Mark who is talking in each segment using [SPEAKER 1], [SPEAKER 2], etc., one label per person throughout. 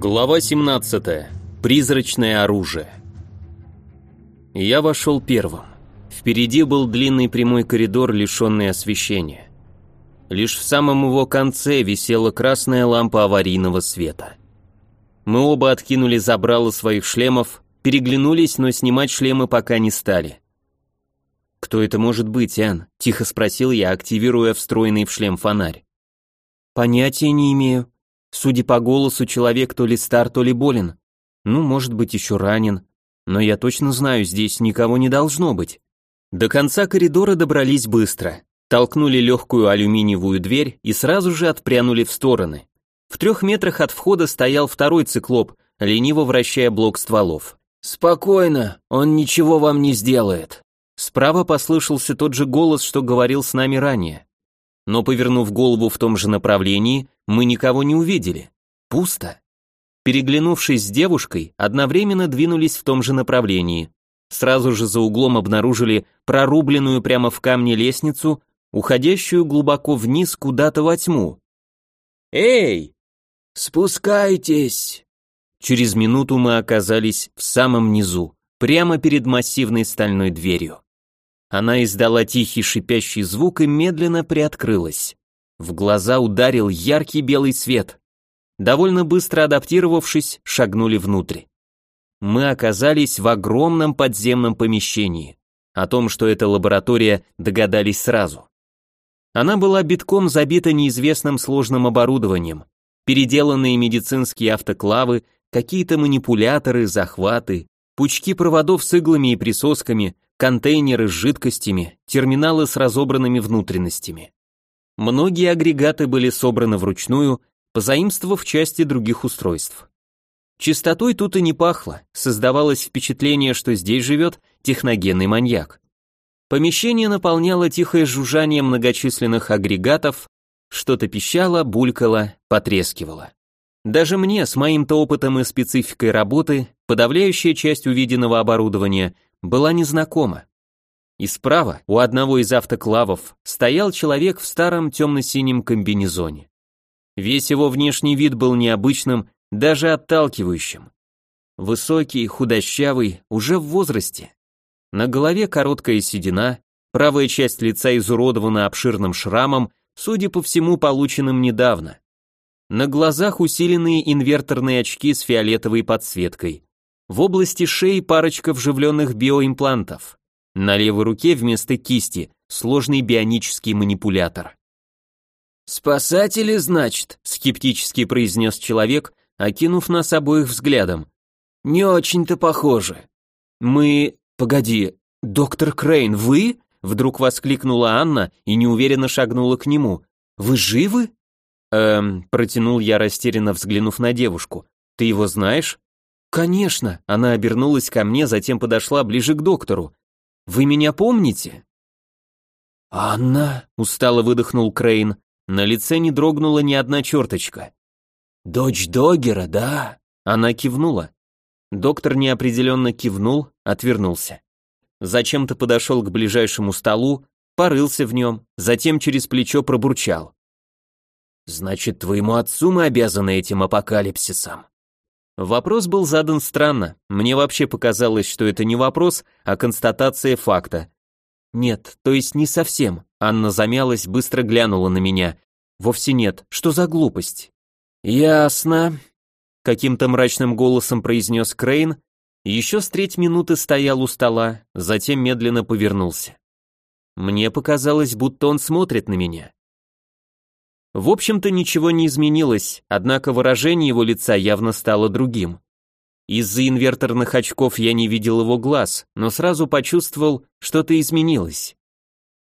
[SPEAKER 1] Глава 17. Призрачное оружие. Я вошел первым. Впереди был длинный прямой коридор, лишенный освещения. Лишь в самом его конце висела красная лампа аварийного света. Мы оба откинули забрало своих шлемов, переглянулись, но снимать шлемы пока не стали. «Кто это может быть, Ан?» – тихо спросил я, активируя встроенный в шлем фонарь.
[SPEAKER 2] «Понятия не имею», Судя по голосу, человек то ли стар, то ли болен. Ну, может быть, еще ранен. Но я точно знаю, здесь никого не должно быть.
[SPEAKER 1] До конца коридора добрались быстро. Толкнули легкую алюминиевую дверь и сразу же отпрянули в стороны. В трех метрах от входа стоял второй циклоп, лениво вращая блок стволов.
[SPEAKER 3] «Спокойно, он ничего вам не сделает».
[SPEAKER 1] Справа послышался тот же голос, что говорил с нами ранее. Но повернув голову в том же направлении, мы никого не увидели. Пусто. Переглянувшись с девушкой, одновременно двинулись в том же направлении. Сразу же за углом обнаружили прорубленную прямо в камне лестницу, уходящую глубоко вниз куда-то во тьму.
[SPEAKER 3] «Эй! Спускайтесь!»
[SPEAKER 1] Через минуту мы оказались в самом низу, прямо перед массивной стальной дверью. Она издала тихий шипящий звук и медленно приоткрылась. В глаза ударил яркий белый свет. Довольно быстро адаптировавшись, шагнули внутрь. Мы оказались в огромном подземном помещении. О том, что это лаборатория, догадались сразу. Она была битком забита неизвестным сложным оборудованием. Переделанные медицинские автоклавы, какие-то манипуляторы, захваты, пучки проводов с иглами и присосками, контейнеры с жидкостями, терминалы с разобранными внутренностями. Многие агрегаты были собраны вручную, позаимствовав части других устройств. Чистотой тут и не пахло, создавалось впечатление, что здесь живет техногенный маньяк. Помещение наполняло тихое жужжание многочисленных агрегатов, что-то пищало, булькало, потрескивало. Даже мне, с моим-то опытом и спецификой работы, подавляющая часть увиденного оборудования была незнакома. И справа, у одного из автоклавов, стоял человек в старом темно-синем комбинезоне. Весь его внешний вид был необычным, даже отталкивающим. Высокий, худощавый, уже в возрасте. На голове короткая седина, правая часть лица изуродована обширным шрамом, судя по всему, полученным недавно. На глазах усиленные инверторные очки с фиолетовой подсветкой. В области шеи парочка вживленных биоимплантов. На левой руке вместо кисти сложный бионический манипулятор.
[SPEAKER 3] «Спасатели, значит?» — скептически произнес человек, окинув нас обоих взглядом. «Не очень-то похоже».
[SPEAKER 2] «Мы... Погоди, доктор Крейн, вы?» — вдруг воскликнула Анна и неуверенно шагнула к нему. «Вы живы?» «Эм...» — протянул я растерянно, взглянув на девушку. «Ты его знаешь?» «Конечно!» — она обернулась ко мне, затем подошла ближе к доктору. Вы меня помните?»
[SPEAKER 3] «Анна?» — устало выдохнул Крейн. На лице не дрогнула ни одна черточка. «Дочь Догера, да?»
[SPEAKER 1] Она кивнула. Доктор неопределенно кивнул, отвернулся. Зачем-то подошел к ближайшему столу, порылся в нем, затем через плечо пробурчал.
[SPEAKER 3] «Значит, твоему отцу мы обязаны этим апокалипсисом?»
[SPEAKER 1] Вопрос был задан странно. Мне вообще показалось, что это не вопрос, а констатация факта. Нет, то есть не совсем. Анна замялась, быстро глянула на меня. Вовсе нет. Что за глупость?
[SPEAKER 3] Ясно.
[SPEAKER 1] Каким-то мрачным голосом произнес Крейн. Еще с треть минуты стоял у стола, затем медленно повернулся. Мне показалось, будто он смотрит на меня. В общем-то ничего не изменилось, однако выражение его лица явно стало другим. Из-за инверторных очков я не видел его глаз, но сразу почувствовал, что-то изменилось.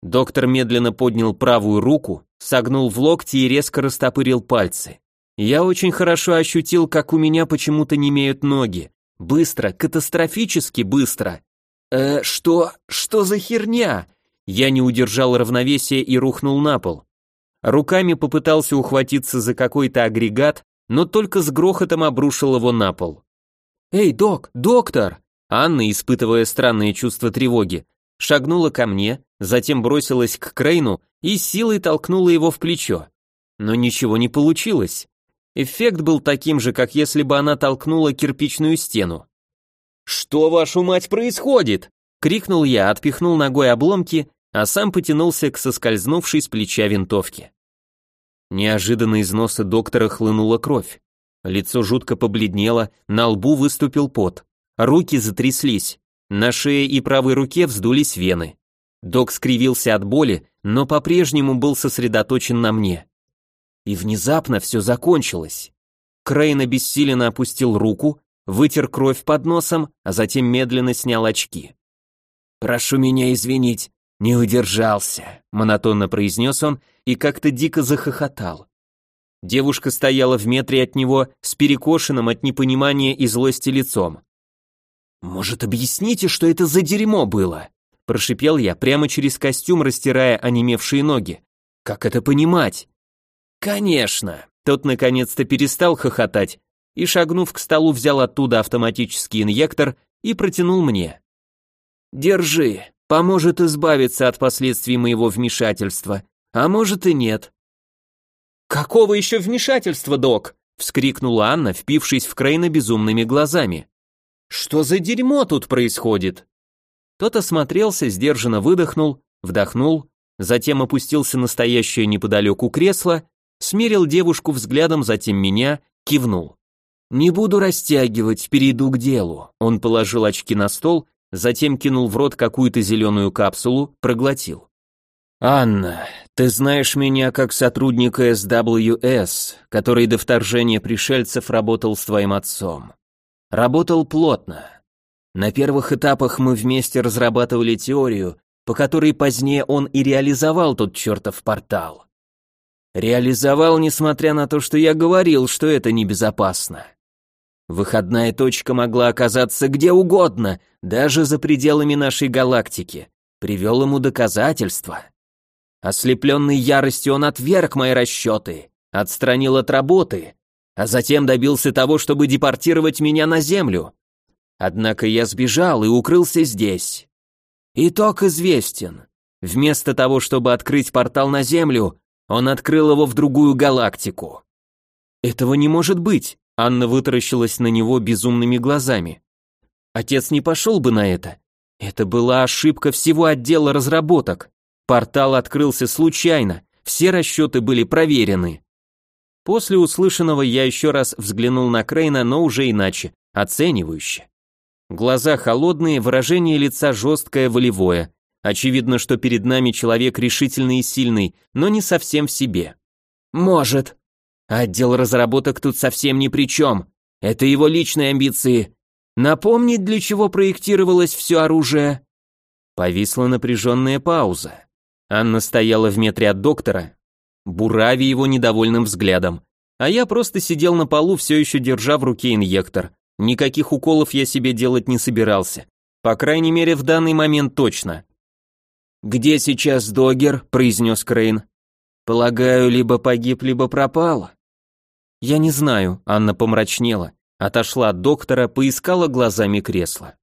[SPEAKER 1] Доктор медленно поднял правую руку, согнул в локти и резко растопырил пальцы. Я очень хорошо ощутил, как у меня почему-то не имеют ноги. Быстро, катастрофически быстро. Э, что? Что за херня? Я не удержал равновесия и рухнул на пол. Руками попытался ухватиться за какой-то агрегат, но только с грохотом обрушил его на пол. «Эй, док, доктор!» Анна, испытывая странные чувства тревоги, шагнула ко мне, затем бросилась к Крейну и силой толкнула его в плечо. Но ничего не получилось. Эффект был таким же, как если бы она толкнула кирпичную стену. «Что, вашу мать, происходит?» — крикнул я, отпихнул ногой обломки, а сам потянулся к соскользнувшей с плеча винтовке. Неожиданно из носа доктора хлынула кровь. Лицо жутко побледнело, на лбу выступил пот. Руки затряслись. На шее и правой руке вздулись вены. Док скривился от боли, но по-прежнему был сосредоточен на мне. И внезапно все закончилось. Крейн обессиленно опустил руку, вытер кровь под носом, а затем медленно снял очки. «Прошу меня извинить, не удержался», — монотонно произнес он и как-то дико захохотал. Девушка стояла в метре от него с перекошенным от непонимания и злости лицом. «Может, объясните, что это за дерьмо было?» Прошипел я прямо через костюм, растирая онемевшие ноги. «Как это понимать?» «Конечно!» Тот наконец-то перестал хохотать и, шагнув к столу, взял оттуда автоматический инъектор и протянул мне. «Держи, поможет избавиться от последствий моего вмешательства, а может и нет». «Какого еще вмешательства, док?» — вскрикнула Анна, впившись в Крейна безумными глазами. «Что за дерьмо тут происходит?» Тот осмотрелся, сдержанно выдохнул, вдохнул, затем опустился на стоящее неподалеку кресло, смерил девушку взглядом, затем меня, кивнул. «Не буду растягивать, перейду к делу». Он положил очки на стол, затем кинул в рот какую-то зеленую капсулу, проглотил. «Анна, ты знаешь меня как сотрудника SWS, который до вторжения пришельцев работал с твоим отцом. Работал плотно, на первых этапах мы вместе разрабатывали теорию, по которой позднее он и реализовал тот чертов портал. Реализовал, несмотря на то, что я говорил, что это небезопасно. Выходная точка могла оказаться где угодно, даже за пределами нашей галактики. Привел ему доказательства. Ослепленный яростью он отверг мои расчеты, отстранил от работы, а затем добился того, чтобы депортировать меня на Землю. Однако я сбежал и укрылся здесь. Итог известен. Вместо того, чтобы открыть портал на Землю, он открыл его в другую галактику. Этого не может быть. Анна вытаращилась на него безумными глазами. Отец не пошел бы на это. Это была ошибка всего отдела разработок. Портал открылся случайно, все расчеты были проверены. После услышанного я еще раз взглянул на Крейна, но уже иначе, оценивающе. Глаза холодные, выражение лица жесткое, волевое. Очевидно, что перед нами человек решительный и сильный, но не совсем в себе. Может. Отдел разработок тут совсем ни при чем. Это его личные амбиции. Напомнить, для чего проектировалось все оружие? Повисла напряженная пауза. Анна стояла в метре от доктора, бурави его недовольным взглядом, а я просто сидел на полу, все еще держа в руке инъектор. Никаких уколов я себе делать не собирался. По крайней мере, в данный момент точно. «Где сейчас Догер?» – произнес Крейн. «Полагаю, либо погиб, либо пропал». «Я не знаю», – Анна помрачнела. Отошла от доктора, поискала глазами кресло.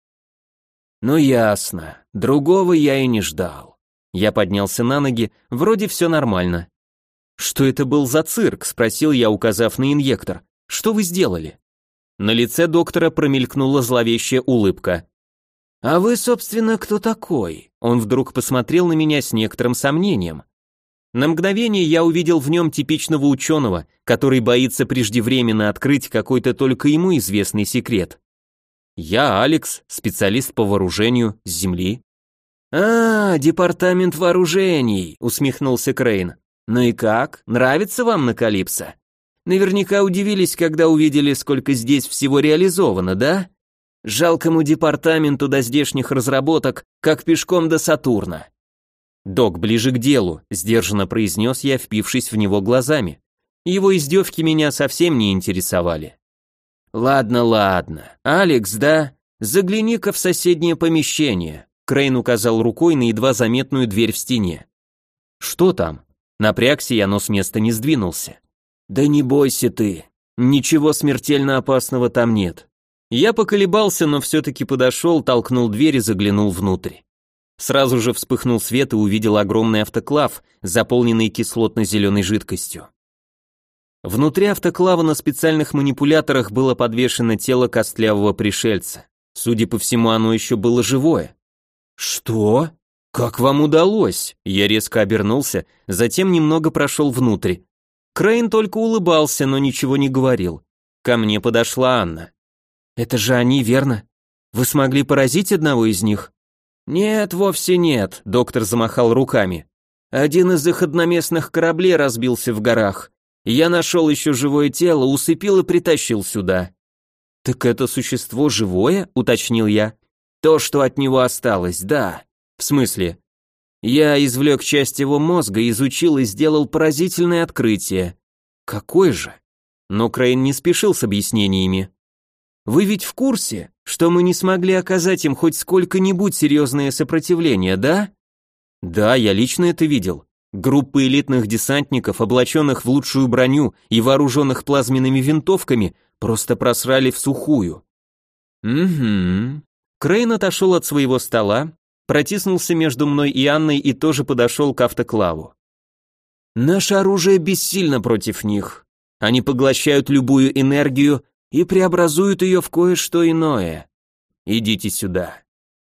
[SPEAKER 1] «Ну ясно. Другого я и не ждал». Я поднялся на ноги, вроде все нормально. «Что это был за цирк?» – спросил я, указав на инъектор. «Что вы сделали?» На лице доктора промелькнула зловещая улыбка. «А вы, собственно, кто такой?» Он вдруг посмотрел на меня с некоторым сомнением. На мгновение я увидел в нем типичного ученого, который боится преждевременно открыть какой-то только ему известный секрет. «Я Алекс, специалист по вооружению с Земли». «А, департамент вооружений», — усмехнулся Крейн. «Ну и как? Нравится вам на Калипсо?» Наверняка удивились, когда увидели, сколько здесь всего реализовано, да? Жалкому департаменту до здешних разработок, как пешком до Сатурна. «Док, ближе к делу», — сдержанно произнес я, впившись в него глазами. Его издевки меня совсем не интересовали. «Ладно, ладно. Алекс, да? Загляни-ка в соседнее помещение», — Крейн указал рукой на едва заметную дверь в стене. «Что там?» Напрягся я, но с места не сдвинулся. «Да не бойся ты, ничего смертельно опасного там нет». Я поколебался, но все-таки подошел, толкнул дверь и заглянул внутрь. Сразу же вспыхнул свет и увидел огромный автоклав, заполненный кислотно-зеленой жидкостью. Внутри автоклава на специальных манипуляторах было подвешено тело костлявого пришельца. Судя по всему, оно еще было живое. «Что? Как вам удалось?» Я резко обернулся, затем немного прошел внутрь. Крейн только улыбался, но ничего не говорил. Ко мне подошла Анна. «Это же они, верно? Вы смогли поразить одного из них?» «Нет, вовсе нет», — доктор замахал руками. «Один из их одноместных кораблей разбился в горах. Я нашел еще живое тело, усыпил и притащил сюда». «Так это существо живое?» — уточнил я. «То, что от него осталось, да». «В смысле?» «Я извлек часть его мозга, изучил и сделал поразительное открытие». «Какое же?» Но Крейн не спешил с объяснениями. «Вы ведь в курсе, что мы не смогли оказать им хоть сколько-нибудь серьезное сопротивление, да?» «Да, я лично это видел. Группы элитных десантников, облаченных в лучшую броню и вооруженных плазменными винтовками, просто просрали в сухую. Угу. Крейн отошел от своего стола, протиснулся между мной и Анной и тоже подошел к автоклаву. Наше оружие бессильно против них. Они поглощают любую энергию и преобразуют ее в кое-что иное. Идите сюда.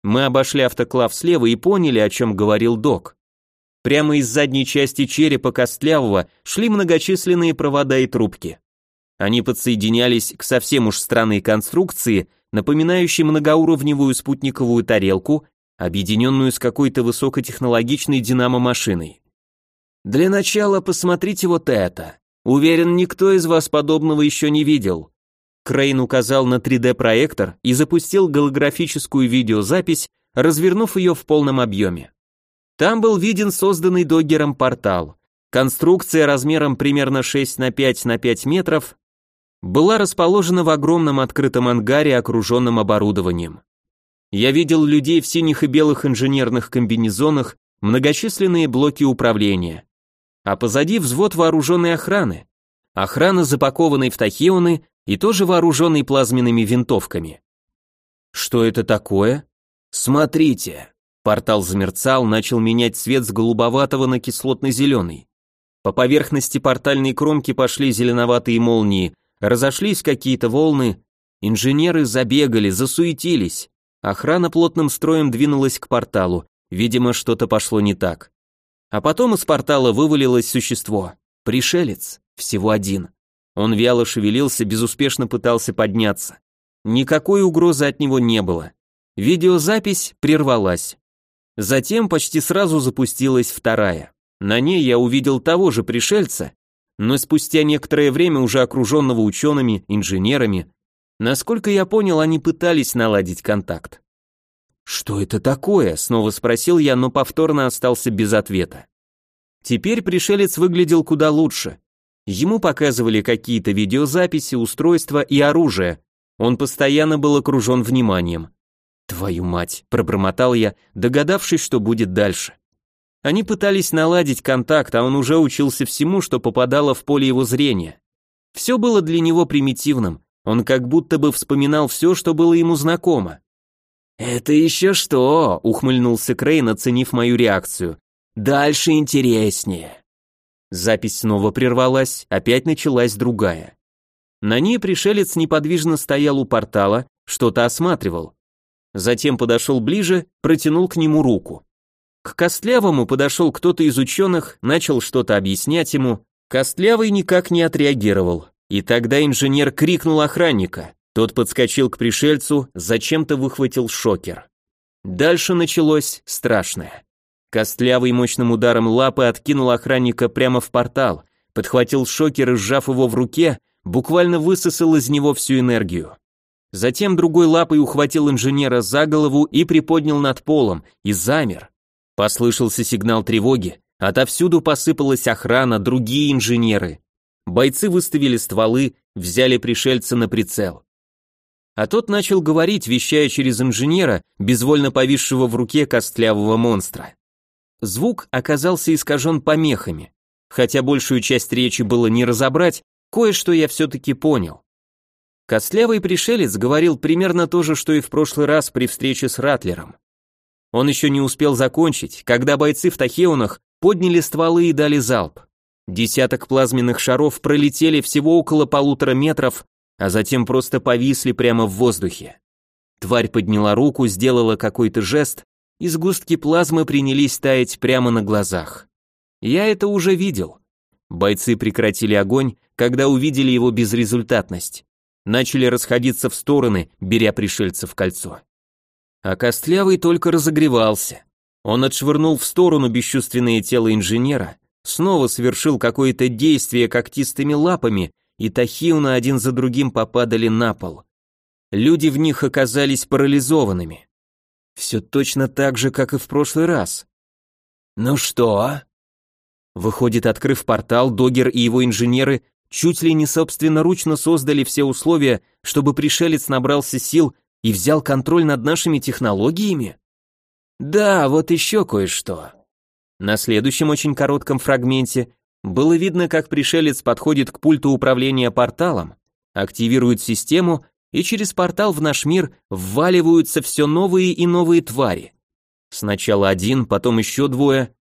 [SPEAKER 1] Мы обошли автоклав слева и поняли, о чем говорил док. Прямо из задней части черепа Костлявого шли многочисленные провода и трубки. Они подсоединялись к совсем уж странной конструкции, напоминающей многоуровневую спутниковую тарелку, объединенную с какой-то высокотехнологичной динамо-машиной. Для начала посмотрите вот это. Уверен, никто из вас подобного еще не видел. Крейн указал на 3D-проектор и запустил голографическую видеозапись, развернув ее в полном объеме. Там был виден созданный доггером портал. Конструкция размером примерно 6 на 5 на 5 метров была расположена в огромном открытом ангаре, окруженном оборудованием. Я видел людей в синих и белых инженерных комбинезонах, многочисленные блоки управления. А позади взвод вооруженной охраны. Охрана, запакованной в тахионы и тоже вооруженной плазменными винтовками. Что это такое? Смотрите. Портал замерцал, начал менять цвет с голубоватого на кислотно-зеленый. По поверхности портальной кромки пошли зеленоватые молнии, разошлись какие-то волны, инженеры забегали, засуетились. Охрана плотным строем двинулась к порталу, видимо, что-то пошло не так. А потом из портала вывалилось существо. Пришелец, всего один. Он вяло шевелился, безуспешно пытался подняться. Никакой угрозы от него не было. Видеозапись прервалась. Затем почти сразу запустилась вторая. На ней я увидел того же пришельца, но спустя некоторое время уже окруженного учеными, инженерами. Насколько я понял, они пытались наладить контакт. «Что это такое?» — снова спросил я, но повторно остался без ответа. Теперь пришелец выглядел куда лучше. Ему показывали какие-то видеозаписи, устройства и оружие. Он постоянно был окружен вниманием. «Твою мать!» – пробормотал я, догадавшись, что будет дальше. Они пытались наладить контакт, а он уже учился всему, что попадало в поле его зрения. Все было для него примитивным, он как будто бы вспоминал все, что было ему знакомо. «Это еще что?» – ухмыльнулся Крейн, оценив мою реакцию. «Дальше интереснее». Запись снова прервалась, опять началась другая. На ней пришелец неподвижно стоял у портала, что-то осматривал. Затем подошел ближе, протянул к нему руку. К Костлявому подошел кто-то из ученых, начал что-то объяснять ему. Костлявый никак не отреагировал. И тогда инженер крикнул охранника. Тот подскочил к пришельцу, зачем-то выхватил шокер. Дальше началось страшное. Костлявый мощным ударом лапы откинул охранника прямо в портал, подхватил шокер и, сжав его в руке, буквально высосал из него всю энергию. Затем другой лапой ухватил инженера за голову и приподнял над полом, и замер. Послышался сигнал тревоги, отовсюду посыпалась охрана, другие инженеры. Бойцы выставили стволы, взяли пришельца на прицел. А тот начал говорить, вещая через инженера, безвольно повисшего в руке костлявого монстра. Звук оказался искажен помехами. Хотя большую часть речи было не разобрать, кое-что я все-таки понял. Костлявый пришелец говорил примерно то же, что и в прошлый раз при встрече с Ратлером. Он еще не успел закончить, когда бойцы в Тахеунах подняли стволы и дали залп. Десяток плазменных шаров пролетели всего около полутора метров, а затем просто повисли прямо в воздухе. Тварь подняла руку, сделала какой-то жест, и сгустки плазмы принялись таять прямо на глазах. Я это уже видел. Бойцы прекратили огонь, когда увидели его безрезультатность. Начали расходиться в стороны, беря пришельцев в кольцо. А Костлявый только разогревался. Он отшвырнул в сторону бесчувственное тело инженера, снова совершил какое-то действие когтистыми лапами, и Тахиуна один за другим попадали на пол. Люди в них оказались парализованными. Все точно так же, как и в прошлый раз. «Ну что?» а?» Выходит, открыв портал, Догер и его инженеры чуть ли не собственноручно создали все условия, чтобы пришелец набрался сил и взял контроль над нашими технологиями? Да, вот еще кое-что. На следующем очень коротком фрагменте было видно, как пришелец подходит к пульту управления порталом, активирует систему, и через портал в наш мир вваливаются все новые и новые твари. Сначала один, потом еще двое.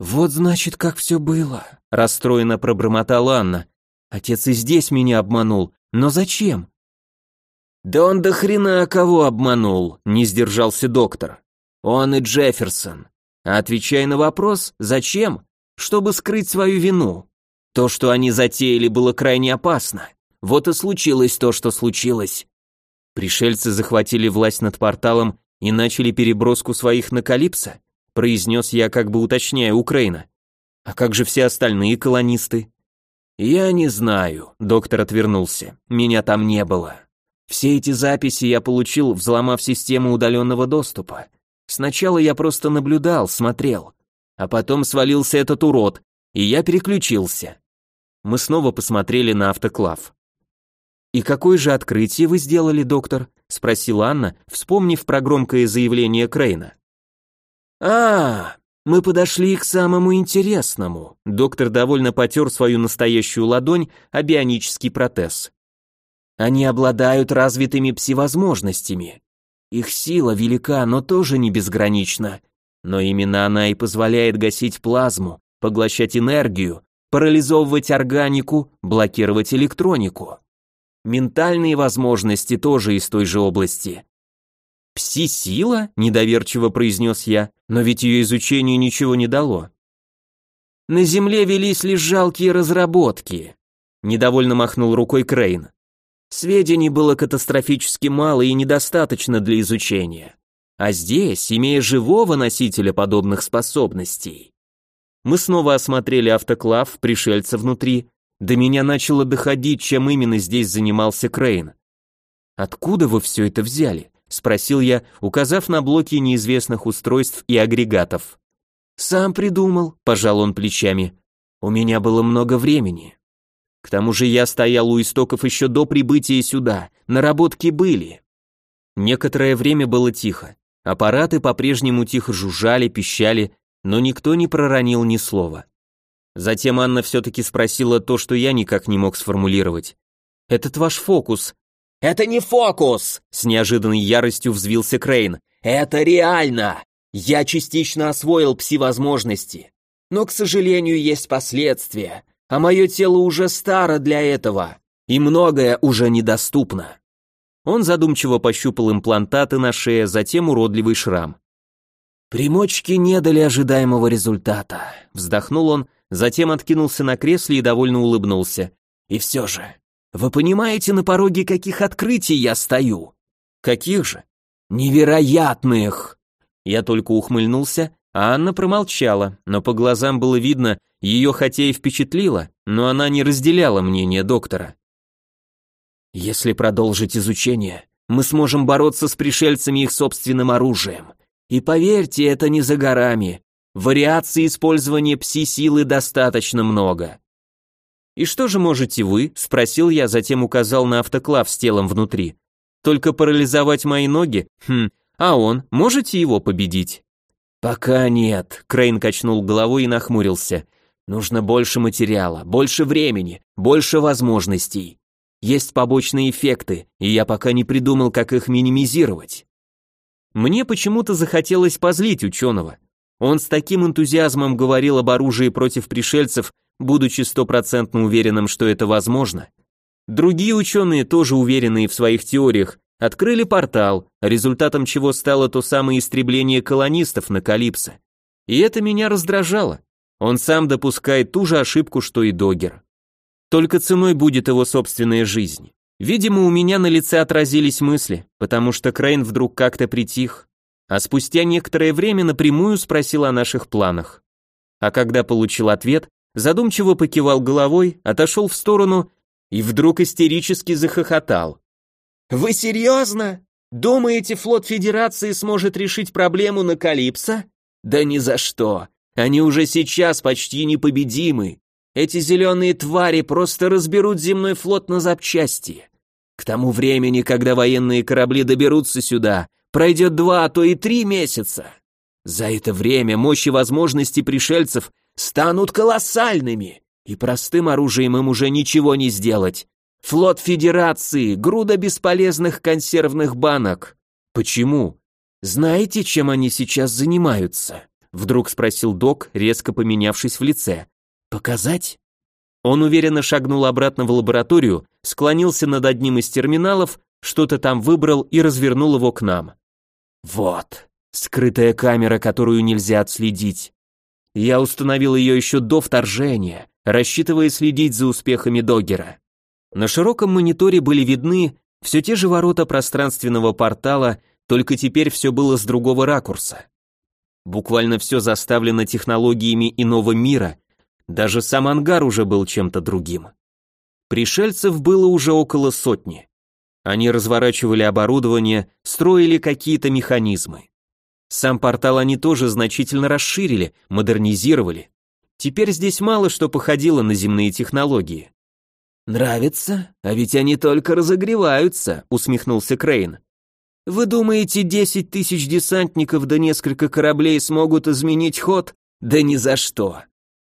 [SPEAKER 1] Вот значит, как все было, расстроенно пробормотала Анна. Отец и здесь меня обманул, но зачем? «Да он до хрена кого обманул», — не сдержался доктор. «Он и Джефферсон. Отвечая на вопрос, зачем? Чтобы скрыть свою вину. То, что они затеяли, было крайне опасно. Вот и случилось то, что случилось». Пришельцы захватили власть над порталом и начали переброску своих на Калипсо, произнес я, как бы уточняя Украина. А как же все остальные колонисты? Я не знаю, доктор отвернулся. Меня там не было. Все эти записи я получил, взломав систему удаленного доступа. Сначала я просто наблюдал, смотрел. А потом свалился этот урод, и я переключился. Мы снова посмотрели на автоклав. «И какое же открытие вы сделали, доктор?» — спросила Анна, вспомнив про громкое заявление Крейна. «А, мы подошли к самому интересному». Доктор довольно потер свою настоящую ладонь о бионический протез. Они обладают развитыми пси-возможностями. Их сила велика, но тоже не безгранична. Но именно она и позволяет гасить плазму, поглощать энергию, парализовывать органику, блокировать электронику. Ментальные возможности тоже из той же области. «Пси-сила?» – недоверчиво произнес я, но ведь ее изучению ничего не дало. «На Земле велись лишь жалкие разработки», – недовольно махнул рукой Крейн. Сведений было катастрофически мало и недостаточно для изучения. А здесь, имея живого носителя подобных способностей. Мы снова осмотрели автоклав, пришельца внутри. До меня начало доходить, чем именно здесь занимался Крейн. «Откуда вы все это взяли?» — спросил я, указав на блоки неизвестных устройств и агрегатов. «Сам придумал», — пожал он плечами. «У меня было много времени. К тому же я стоял у истоков еще до прибытия сюда, наработки были. Некоторое время было тихо. Аппараты по-прежнему тихо жужжали, пищали, но никто не проронил ни слова. Затем Анна все-таки спросила то, что я никак не мог сформулировать. «Этот ваш фокус». «Это не фокус!» — с неожиданной яростью взвился Крейн. «Это реально! Я частично освоил пси-возможности. Но, к сожалению, есть последствия а мое тело уже старо для этого, и многое уже недоступно. Он задумчиво пощупал имплантаты на шее, затем уродливый шрам. Примочки не дали ожидаемого результата. Вздохнул он, затем откинулся на кресле и довольно улыбнулся. И все же, вы понимаете, на пороге каких открытий я стою? Каких же? Невероятных! Я только ухмыльнулся, а Анна промолчала, но по глазам было видно, ее хотя и впечатлило, но она не разделяла мнение доктора. Если продолжить изучение, мы сможем бороться с пришельцами их собственным оружием. И поверьте, это не за горами. Вариаций использования пси-силы достаточно много. «И что же можете вы?» – спросил я, затем указал на автоклав с телом внутри. «Только парализовать мои ноги? Хм, а он, можете его победить?» «Пока нет», — Крейн качнул головой и нахмурился. «Нужно больше материала, больше времени, больше возможностей. Есть побочные эффекты, и я пока не придумал, как их минимизировать». Мне почему-то захотелось позлить ученого. Он с таким энтузиазмом говорил об оружии против пришельцев, будучи стопроцентно уверенным, что это возможно. Другие ученые, тоже уверенные в своих теориях, открыли портал, результатом чего стало то самое истребление колонистов на Калипсо. И это меня раздражало. Он сам допускает ту же ошибку, что и Догер. Только ценой будет его собственная жизнь. Видимо, у меня на лице отразились мысли, потому что Крейн вдруг как-то притих, а спустя некоторое время напрямую спросил о наших планах. А когда получил ответ, задумчиво покивал головой, отошел в сторону и вдруг истерически захохотал. «Вы серьезно? Думаете, флот Федерации сможет решить проблему на Калипсо? Да ни за что. Они уже сейчас почти непобедимы. Эти зеленые твари просто разберут земной флот на запчасти. К тому времени, когда военные корабли доберутся сюда, пройдет два, а то и три месяца. За это время мощь и возможности пришельцев станут колоссальными, и простым оружием им уже ничего не сделать. Флот Федерации, груда бесполезных консервных банок. Почему? Знаете, чем они сейчас занимаются? Вдруг спросил док, резко поменявшись в лице. Показать? Он уверенно шагнул обратно в лабораторию, склонился над одним из терминалов, что-то там выбрал и развернул его к нам. Вот, скрытая камера, которую нельзя отследить. Я установил ее еще до вторжения, рассчитывая следить за успехами Доггера. На широком мониторе были видны все те же ворота пространственного портала, только теперь все было с другого ракурса. Буквально все заставлено технологиями иного мира, даже сам ангар уже был чем-то другим. Пришельцев было уже около сотни. Они разворачивали оборудование, строили какие-то механизмы. Сам портал они тоже значительно расширили, модернизировали. Теперь здесь мало что походило на земные технологии. «Нравится? А ведь они только разогреваются», — усмехнулся Крейн. «Вы думаете, десять тысяч десантников да несколько кораблей смогут изменить ход? Да ни за что.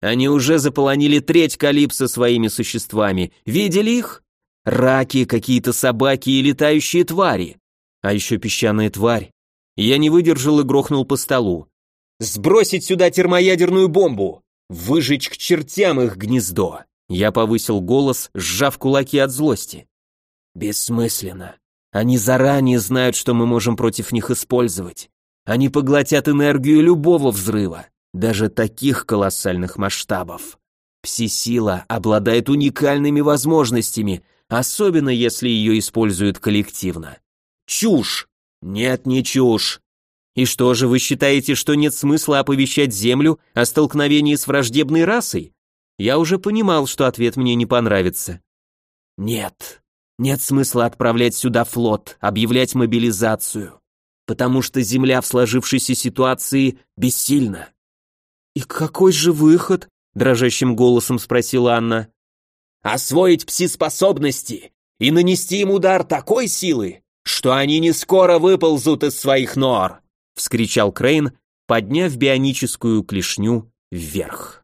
[SPEAKER 1] Они уже заполонили треть Калипса своими существами. Видели их? Раки, какие-то собаки и летающие твари. А еще песчаная тварь. Я не выдержал и грохнул по столу. «Сбросить сюда термоядерную бомбу! Выжечь к чертям их гнездо!» Я повысил голос, сжав кулаки от злости. «Бессмысленно. Они заранее знают, что мы можем против них использовать. Они поглотят энергию любого взрыва даже таких колоссальных масштабов. Пси-сила обладает уникальными возможностями, особенно если ее используют коллективно. Чушь! Нет, не чушь. И что же, вы считаете, что нет смысла оповещать Землю о столкновении с враждебной расой? Я уже понимал, что ответ мне не понравится. Нет, нет смысла отправлять сюда флот, объявлять мобилизацию, потому что Земля в сложившейся ситуации бессильна. «И какой же выход?» – дрожащим голосом спросила Анна. «Освоить пси-способности и нанести им удар такой силы, что они не скоро выползут из своих нор!» – вскричал Крейн, подняв бионическую клешню вверх.